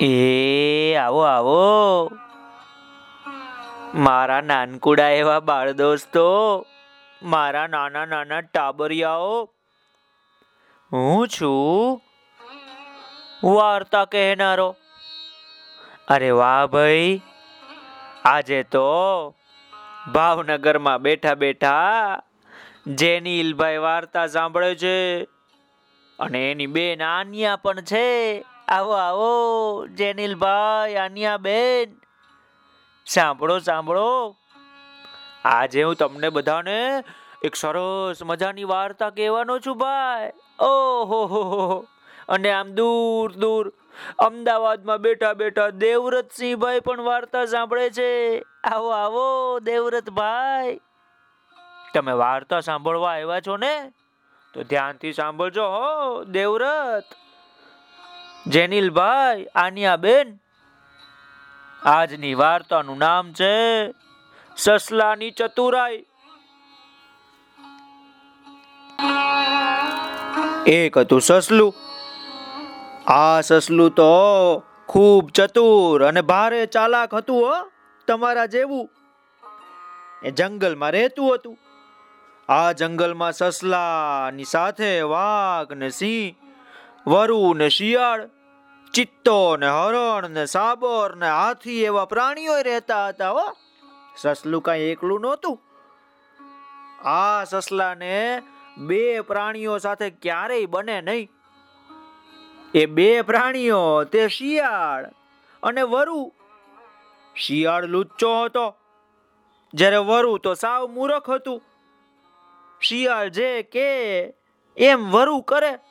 એ, આવો આવો. મારા નાનકુડા એવા બાળ દોસ્તો, મારા નાના નાના ટાબરિયાઓ, હું છું? વાર્તા કહેનારો. અરે વાહ ભાઈ, આજે તો ભાવનગરમાં બેઠા બેઠા જેનીલભાઈ વાર્તા સાંભળે છે. અને એની બે નાનિયા પણ છે. આવો આવો, જેનિલભાઈ આન્યા બેન સાંભળો સાંભળો. આજે હું તમને બધાને એક સરસ મજાની વાર્તા કહેવાનો છું, ભાઈ. ઓહો, હો અને આમ દૂર દૂર. અમદાવાદમાં બેઠા બેઠા દેવરતસિંહભાઈ પણ વાર્તા સાંભળે છે. આવો આવો દેવરતભાઈ તમે વાર્તા સાંભળવા આવ્યા છો ને? તો ધ્યાનથી સાંભળજો હો, દેવવ્રત. જેનિલભાઈ આનિયા બેન આજની વાર્તાનું નામ છે સસલાની ચતુરાઈ. એક હતું સસલું, આ સસલું તો ખૂબ ચતુર અને ભારે ચાલાક હતું, હો, તમારા જેવું. એ જંગલમાં રહેતું હતું. આ જંગલમાં સસલાની સાથે વાઘ ને સિંહ વરુ ને શિયાળ, ચિત્તો ને હરણ ને સાબર ને હાથી એવા પ્રાણીઓ રહેતા હતા, હો. સસલું કઈ એકલું નહોતું. આ સસલાને બે પ્રાણીઓ સાથે ક્યારેય બને નહીં. એ બે પ્રાણીઓ, તે શિયાળ અને વરુ. શિયાળ લુચ્ચો હતો. જ્યારે વરુ તો સાવ મૂરખ હતું. શિયાળ જે કે એમ વરુ કરે.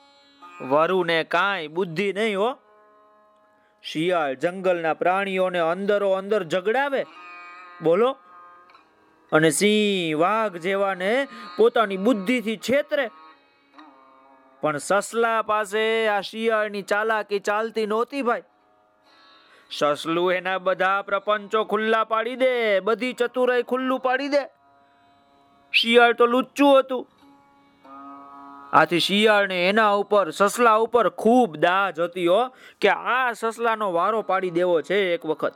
વરુને કાંઈ બુદ્ધિ નહીં હો. શિયાળ જંગલના પ્રાણીઓને અંદરો અંદર ઝઘડાવે. બોલો. અને સિંહ વાઘ જેવાને પોતાની બુદ્ધિથી છેતરે. પણ સસલા પાસે આ શિયાળની ચાલાકી ચાલતી નહોતી ભાઈ. સસલું એના બધા પ્રપંચો ખુલ્લા પાડી દે. બધી ચતુરાઈ ખુલ્લું પાડી દે. શિયાળ તો લુચ્ચું હતું. આથી શિયાળને એના ઉપર, સસલા ઉપર ખૂબ દાજ હતી હો, કે આ સસલાનો વારો પાડી દેવો છે એક વખત.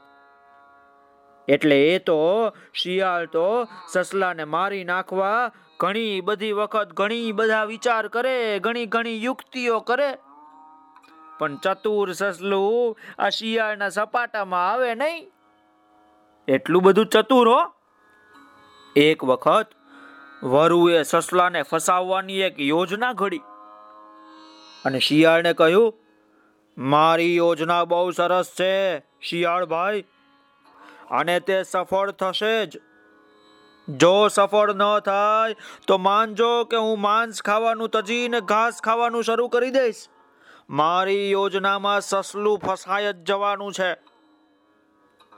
એટલે એ તો શિયાળ તો સસલાને મારી નાખવા ઘણી બધી વખત ઘણી બધા વિચાર કરે, ઘણી ઘણી યુક્તિઓ કરે. પણ ચતુર સસલું આ શિયાળના સપાટામાં આવે નહીં. એટલું બધું ચતુર હો. એક વખત વરુએ સસલાને ફસાવવાની એક યોજના ઘડી. અને શિયાળને કહ્યું, મારી યોજના બહુ સરસ છે, શિયાળ ભાઈ. અને તે સફળ થશે જ. જો સફળ ન થાય, તો માનજો કે હું માંસ ખાવાનું તજીને ઘાસ ખાવાનું શરૂ કરી દઈશ. મારી યોજનામાં સસલું ફસાય જ જવાનું છે.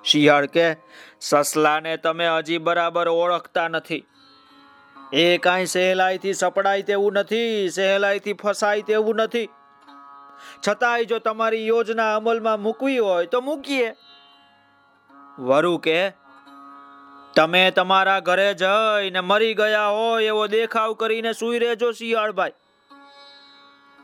શિયાળ કે, સસલાને તમે હજી બરાબર ઓળખતા નથી. એ કાંઈ સહેલાઈથી સપડાય તેવું નથી, સહેલાઈથી ફસાય તેવું નથી. છતાંય જો તમારી યોજના અમલમાં મૂકવી હોય તો મૂકીએ. વરુ કે, તમે તમારા ઘરે જઈને મરી ગયા હોય એવો દેખાવ કરીને સુઈ રહેજો શિયાળભાઈ.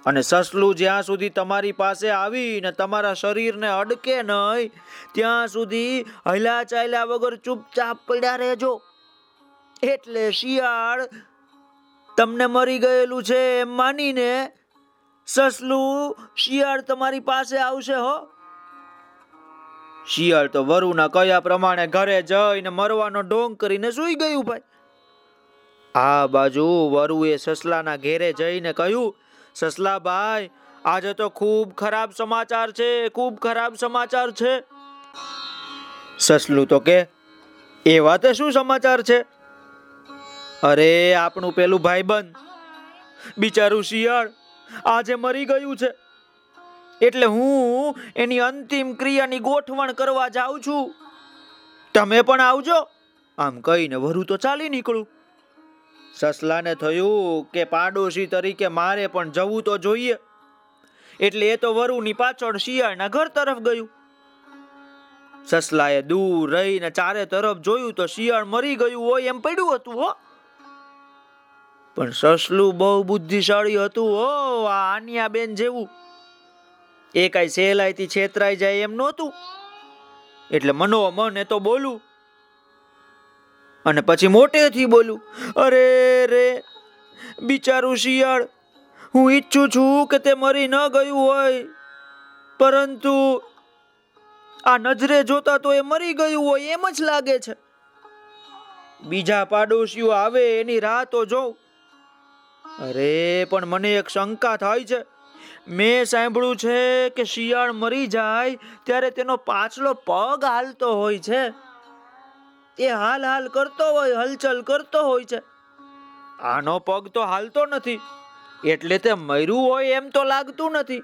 અને સસલું જ્યાં સુધી તમારી પાસે આવીને તમારા શરીરને અડકે નહીં, ત્યાં સુધી હલા ચાલ્યા વગર ચૂપચાપ પડ્યા રહેજો. એટલે શિયાળ તમને મરી ગયેલું છે એમ માનીને સસલું શિયાળ તમારી પાસે આવશે હો. શિયાળ તો વરુના કયા પ્રમાણે ઘરે જઈને મરવાનો ઢોંગ કરીને સૂઈ ગયું ભાઈ. આ બાજુ વરુએ સસલાના ઘેરે જઈને કહ્યું, સસલા ભાઈ, આજે તો ખૂબ ખરાબ સમાચાર છે, ખૂબ ખરાબ સમાચાર છે. સસલું તો કે, એ વાતે શું સમાચાર છે? અરે, આપણું પેલું ભાઈબંધ. બિચારું શિયાળ આજે મરી ગયું છે. એટલે હું એની અંતિમ ક્રિયાની ગોઠવણ કરવા જાઉં છું. તમે પણ આવજો. આમ કહીને વરુ તો ચાલી નીકળું સસલાને થયું કે પાડોશી તરીકે મારે પણ જવું તો જોઈએ. એટલે એ તો વરુની પાછળ શિયાળના ઘર તરફ ગયું. સસલાએ દૂર રહીને ચારે તરફ જોયું તો શિયાળ મરી ગયું હોય એમ પડ્યું હતું, હો. પણ સસલું બહુ બુદ્ધિશાળી હતું ઓ આ આનિયા બેન જેવું. એ કાંઈ સહેલાઈથી છેતરાઈ જાય એમ નહોતું. એટલે મનોમન એ તો બોલું. અને પછી મોટેથી બોલું, અરે રે, બિચારું શિયાળ, હું ઈચ્છું છું કે તે મરી ન ગયું હોય, પરંતુ આ નજરે જોતા તો એ મરી ગયું હોય એમ જ લાગે છે. બીજા પાડોશીઓ આવે એની રાહ તો જોઉં. અરે, પણ મને એક શંકા થાય છે. મેં સાંભળ્યું છે કે શિયાળ મરી જાય ત્યારે તેનો પાછલો પગ હાલતો હોય છે. એ હાલ હાલ કરતો હોય, હલચલ કરતો હોય છે. આનો પગ તો હાલતો નથી. એટલે તે મર્યું હોય એમ તો લાગતું નથી.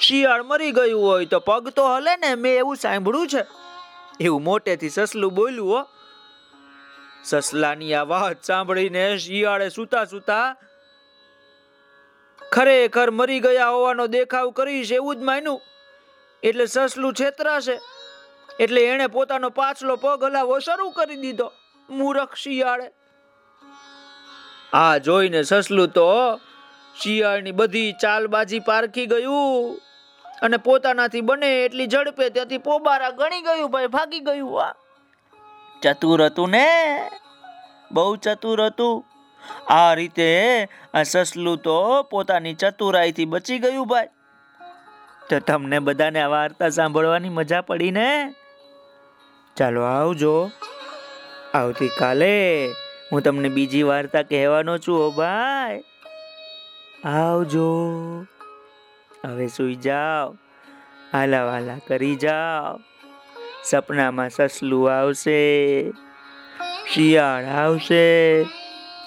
શિયાળ મરી ગયું હોય તો પગ તો હલે ને, મેં એવું સાંભળ્યું છે. એવું મોટેથી સસલું બોલ્યું, હો. સસલાની આ વાત સાંભળીને શિયાળે સૂતા સૂતા ખરેખર મરી ગયા હોવાનો દેખાવ કરીશ એવું જ માન્યું. એટલે સસલું છેતરાશે. એટલે એણે પોતાનો પાછલો પગ હલાવો શરૂ કરી દીધો. મૂરખ શિયાળે આ જોઈને સસલું તો શિયાળની બધી ચાલબાજી પારખી ગયું. અને પોતાનાથી બને એટલી ઝડપે ત્યાંથી પોબારા ગણી ગયું ભાઈ, ભાગી ગયું. આ ચતુર હતું ને? બહુ ચતુર હતું. આ રીતે આ સસલું તો પોતાની ચતુરાઈથી બચી ગયું ભાઈ. તો તમને બધાને આ વાર્તા સાંભળવાની મજા પડી ને? ચાલો આવજો. આવતીકાલે હું તમને બીજી વાર્તા કહેવાનો છું ઓ ભાઈ. આવજો. હવે સુઈ જાઓ. હાલા વાલા કરી જાઓ. સપનામાં સસલું આવશે. શિયાળ આવશે.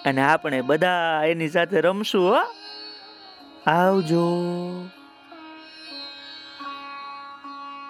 અને આપણે બધા એની સાથે રમશું હો. આવજો.